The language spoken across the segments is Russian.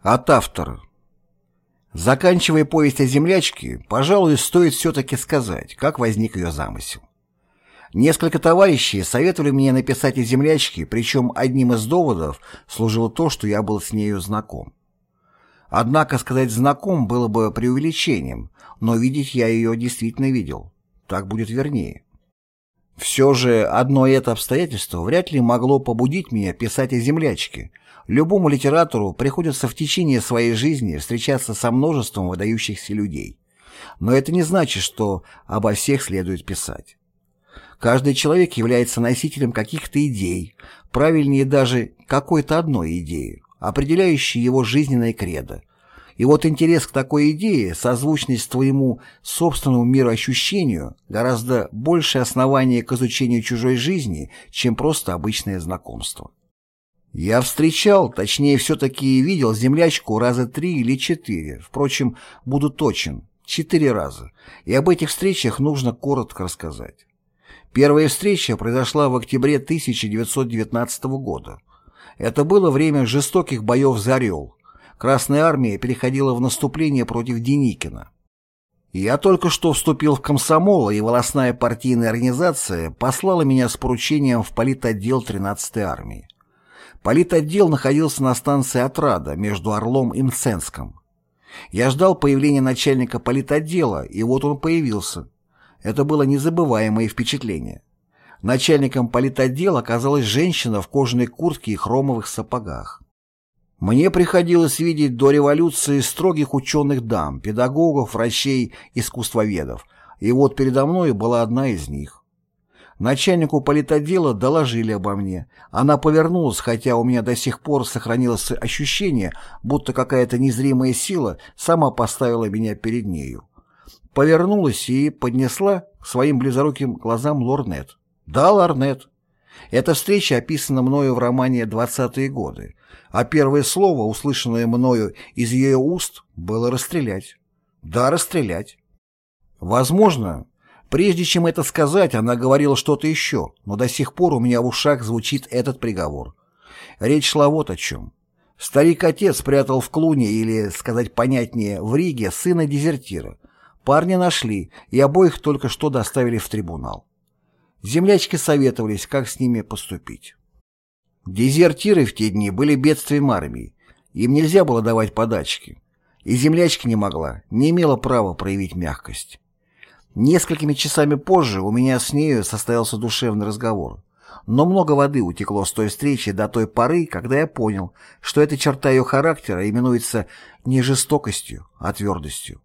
От автора. Заканчивая повесть о землячке, пожалуй, стоит все-таки сказать, как возник ее замысел. Несколько товарищей советовали мне написать о землячке, причем одним из доводов служило то, что я был с нею знаком. Однако сказать «знаком» было бы преувеличением, но видеть я ее действительно видел. Так будет вернее. Все же одно это обстоятельство вряд ли могло побудить меня писать о землячке. Любому литератору приходится в течение своей жизни встречаться со множеством выдающихся людей. Но это не значит, что обо всех следует писать. Каждый человек является носителем каких-то идей, правильнее даже какой-то одной идеи, определяющей его жизненное кредо. И вот интерес к такой идее, созвучность твоему собственному мироощущению, гораздо больше основание к изучению чужой жизни, чем просто обычное знакомство. Я встречал, точнее все-таки видел землячку раза три или четыре, впрочем, буду точен, четыре раза, и об этих встречах нужно коротко рассказать. Первая встреча произошла в октябре 1919 года. Это было время жестоких боев за Орел. Красная армия переходила в наступление против Деникина. Я только что вступил в комсомол, и волосная партийная организация послала меня с поручением в политотдел 13-й армии. Политотдел находился на станции Отрада между Орлом и Мценском. Я ждал появления начальника политотдела, и вот он появился. Это было незабываемое впечатление. Начальником политотдела оказалась женщина в кожаной куртке и хромовых сапогах. Мне приходилось видеть до революции строгих ученых дам, педагогов, врачей, искусствоведов, и вот передо мной была одна из них. Начальнику политотдела доложили обо мне. Она повернулась, хотя у меня до сих пор сохранилось ощущение, будто какая-то незримая сила сама поставила меня перед нею повернулась и поднесла к своим близоруким глазам лорнет. Да, лорнет. Эта встреча описана мною в романе «Двадцатые годы», а первое слово, услышанное мною из ее уст, было «расстрелять». Да, расстрелять. Возможно, прежде чем это сказать, она говорила что-то еще, но до сих пор у меня в ушах звучит этот приговор. Речь шла вот о чем. Старик-отец спрятал в Клуне, или, сказать понятнее, в Риге, сына дезертира, Парня нашли, и обоих только что доставили в трибунал. Землячки советовались, как с ними поступить. Дезертиры в те дни были бедствием армии. Им нельзя было давать подачки. И землячка не могла, не имела права проявить мягкость. Несколькими часами позже у меня с нею состоялся душевный разговор. Но много воды утекло с той встречи до той поры, когда я понял, что эта черта ее характера именуется не жестокостью, а твердостью.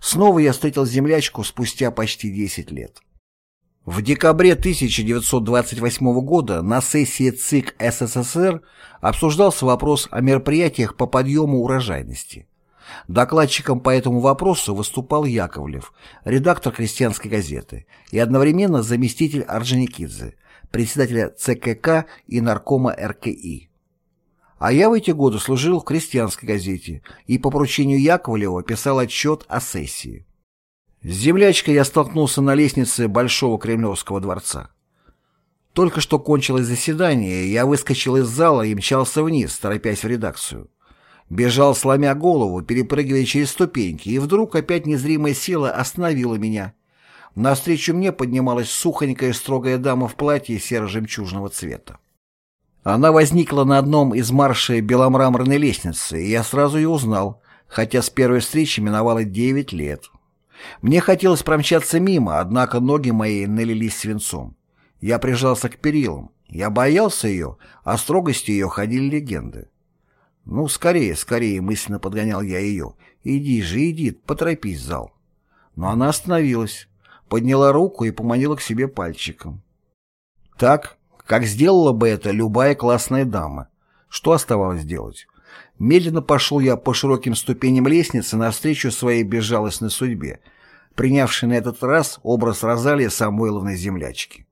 Снова я встретил землячку спустя почти 10 лет. В декабре 1928 года на сессии ЦИК СССР обсуждался вопрос о мероприятиях по подъему урожайности. Докладчиком по этому вопросу выступал Яковлев, редактор «Крестьянской газеты», и одновременно заместитель Орджоникидзе, председателя ЦКК и наркома РКИ. А я в эти годы служил в крестьянской газете и по поручению Яковлева писал отчет о сессии. С землячкой я столкнулся на лестнице Большого Кремлевского дворца. Только что кончилось заседание, я выскочил из зала и мчался вниз, торопясь в редакцию. Бежал, сломя голову, перепрыгивая через ступеньки, и вдруг опять незримая сила остановила меня. Навстречу мне поднималась сухонькая строгая дама в платье серо-жемчужного цвета. Она возникла на одном из маршей беломраморной лестницы, и я сразу ее узнал, хотя с первой встречи миновало девять лет. Мне хотелось промчаться мимо, однако ноги мои налились свинцом. Я прижался к перилам. Я боялся ее, о строгости ее ходили легенды. «Ну, скорее, скорее», — мысленно подгонял я ее. «Иди же, иди, поторопись, зал». Но она остановилась, подняла руку и поманила к себе пальчиком. Так, как сделала бы это любая классная дама. Что оставалось делать? Медленно пошел я по широким ступеням лестницы навстречу своей безжалостной судьбе, принявшей на этот раз образ Розалии Самойловной землячки.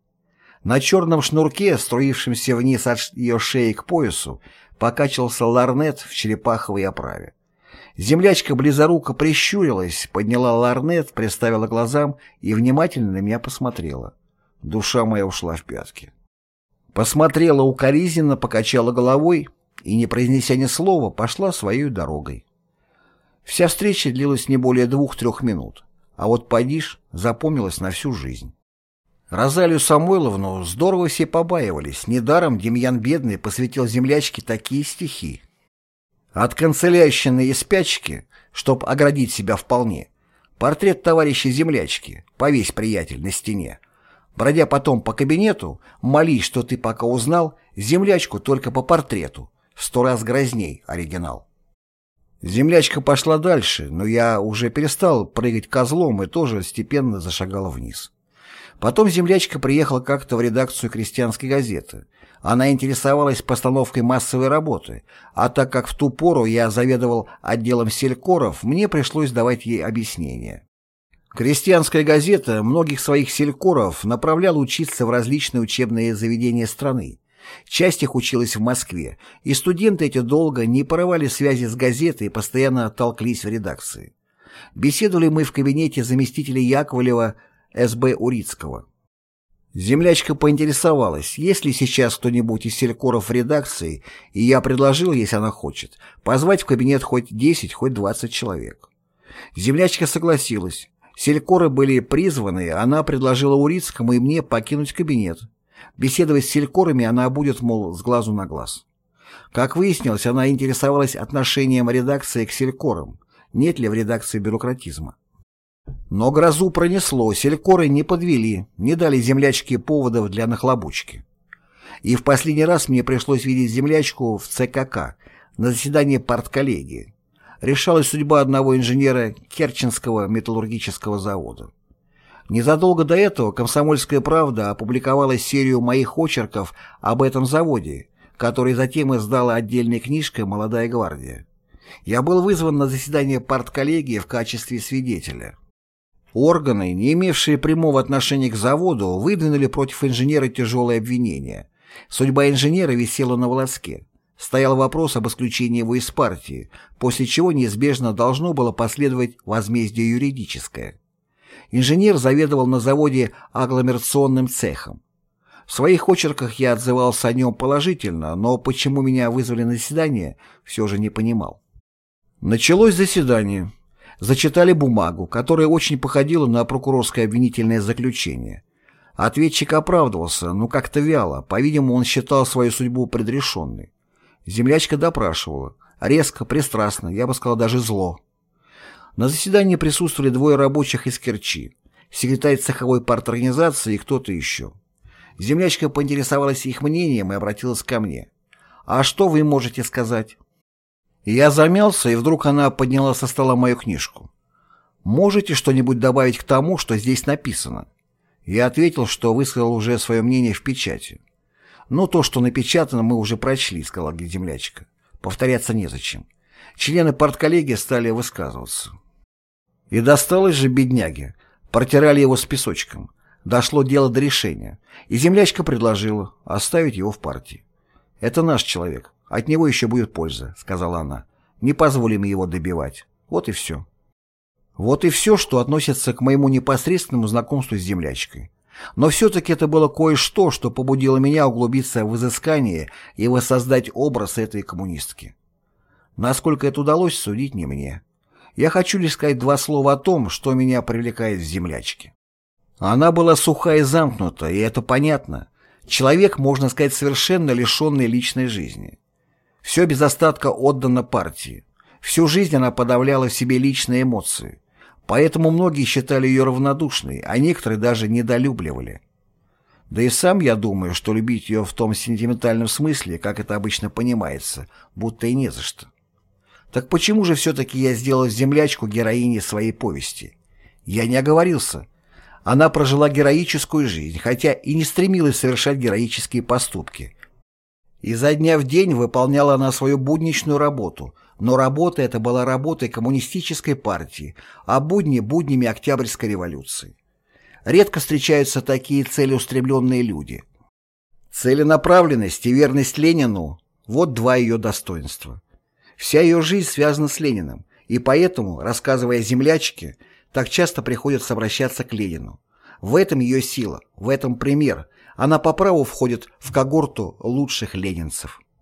На черном шнурке, струившемся вниз от ее шеи к поясу, покачивался ларнет в черепаховой оправе. Землячка близоруко прищурилась, подняла ларнет, приставила глазам и внимательно на меня посмотрела. Душа моя ушла в пятки. Посмотрела укоризненно, покачала головой и, не произнеся ни слова, пошла своей дорогой. Вся встреча длилась не более двух-трех минут, а вот Падиш запомнилась на всю жизнь. Розалию Самойловну здорово все побаивались, недаром Демьян Бедный посвятил землячке такие стихи. От канцелярщины и спячки, чтоб оградить себя вполне, портрет товарища землячки, повесь, приятель, на стене. Бродя потом по кабинету, молись, что ты пока узнал, землячку только по портрету, сто раз грозней оригинал. Землячка пошла дальше, но я уже перестал прыгать козлом и тоже степенно зашагал вниз. Потом землячка приехала как-то в редакцию крестьянской газеты. Она интересовалась постановкой массовой работы, а так как в ту пору я заведовал отделом селькоров, мне пришлось давать ей объяснение. Крестьянская газета многих своих селькоров направляла учиться в различные учебные заведения страны, Часть их училась в Москве, и студенты эти долго не порывали связи с газетой и постоянно толклись в редакции. Беседовали мы в кабинете заместителя Яковлева С.Б. Урицкого. Землячка поинтересовалась, есть ли сейчас кто-нибудь из селькоров в редакции, и я предложил, если она хочет, позвать в кабинет хоть 10, хоть 20 человек. Землячка согласилась. Селькоры были призваны, она предложила Урицкому и мне покинуть кабинет. Беседовать с селькорами она будет, мол, с глазу на глаз. Как выяснилось, она интересовалась отношением редакции к селькорам, нет ли в редакции бюрократизма. Но грозу пронесло, селькоры не подвели, не дали землячке поводов для нахлобучки. И в последний раз мне пришлось видеть землячку в ЦКК на заседании партколлегии. Решалась судьба одного инженера Керченского металлургического завода. Незадолго до этого «Комсомольская правда» опубликовала серию моих очерков об этом заводе, который затем издала отдельной книжкой «Молодая гвардия». Я был вызван на заседание партколлегии в качестве свидетеля. Органы, не имевшие прямого отношения к заводу, выдвинули против инженера тяжелые обвинения. Судьба инженера висела на волоске. Стоял вопрос об исключении его из партии, после чего неизбежно должно было последовать возмездие юридическое. Инженер заведовал на заводе агломерационным цехом. В своих очерках я отзывался о нем положительно, но почему меня вызвали на заседание, все же не понимал. Началось заседание. Зачитали бумагу, которая очень походила на прокурорское обвинительное заключение. Ответчик оправдывался, но как-то вяло, по-видимому, он считал свою судьбу предрешенной. Землячка допрашивала. Резко, пристрастно, я бы сказал, даже зло. На заседании присутствовали двое рабочих из Керчи, секретарь цеховой парторганизации и кто-то еще. Землячка поинтересовалась их мнением и обратилась ко мне. «А что вы можете сказать?» Я замялся, и вдруг она подняла со стола мою книжку. «Можете что-нибудь добавить к тому, что здесь написано?» Я ответил, что высказал уже свое мнение в печати. «Ну, то, что напечатано, мы уже прочли», — сказала землячка. «Повторяться незачем». Члены партколлегии стали высказываться. И досталось же бедняге. Протирали его с песочком. Дошло дело до решения. И землячка предложила оставить его в партии. «Это наш человек. От него еще будет польза», — сказала она. «Не позволим его добивать. Вот и все». Вот и все, что относится к моему непосредственному знакомству с землячкой. Но все-таки это было кое-что, что побудило меня углубиться в изыскание и воссоздать образ этой коммунистки. Насколько это удалось, судить не мне. Я хочу лишь сказать два слова о том, что меня привлекает в землячке. Она была суха и замкнута, и это понятно. Человек, можно сказать, совершенно лишенный личной жизни. Все без остатка отдано партии. Всю жизнь она подавляла в себе личные эмоции. Поэтому многие считали ее равнодушной, а некоторые даже недолюбливали. Да и сам я думаю, что любить ее в том сентиментальном смысле, как это обычно понимается, будто и не за что. Так почему же все-таки я сделал землячку героиней своей повести? Я не оговорился. Она прожила героическую жизнь, хотя и не стремилась совершать героические поступки. Изо дня в день выполняла она свою будничную работу, но работа эта была работой коммунистической партии, а будни – буднями Октябрьской революции. Редко встречаются такие целеустремленные люди. Целенаправленность и верность Ленину – вот два ее достоинства. Вся ее жизнь связана с Лениным, и поэтому, рассказывая землячке, так часто приходится обращаться к Ленину. В этом ее сила, в этом пример. Она по праву входит в когорту лучших ленинцев.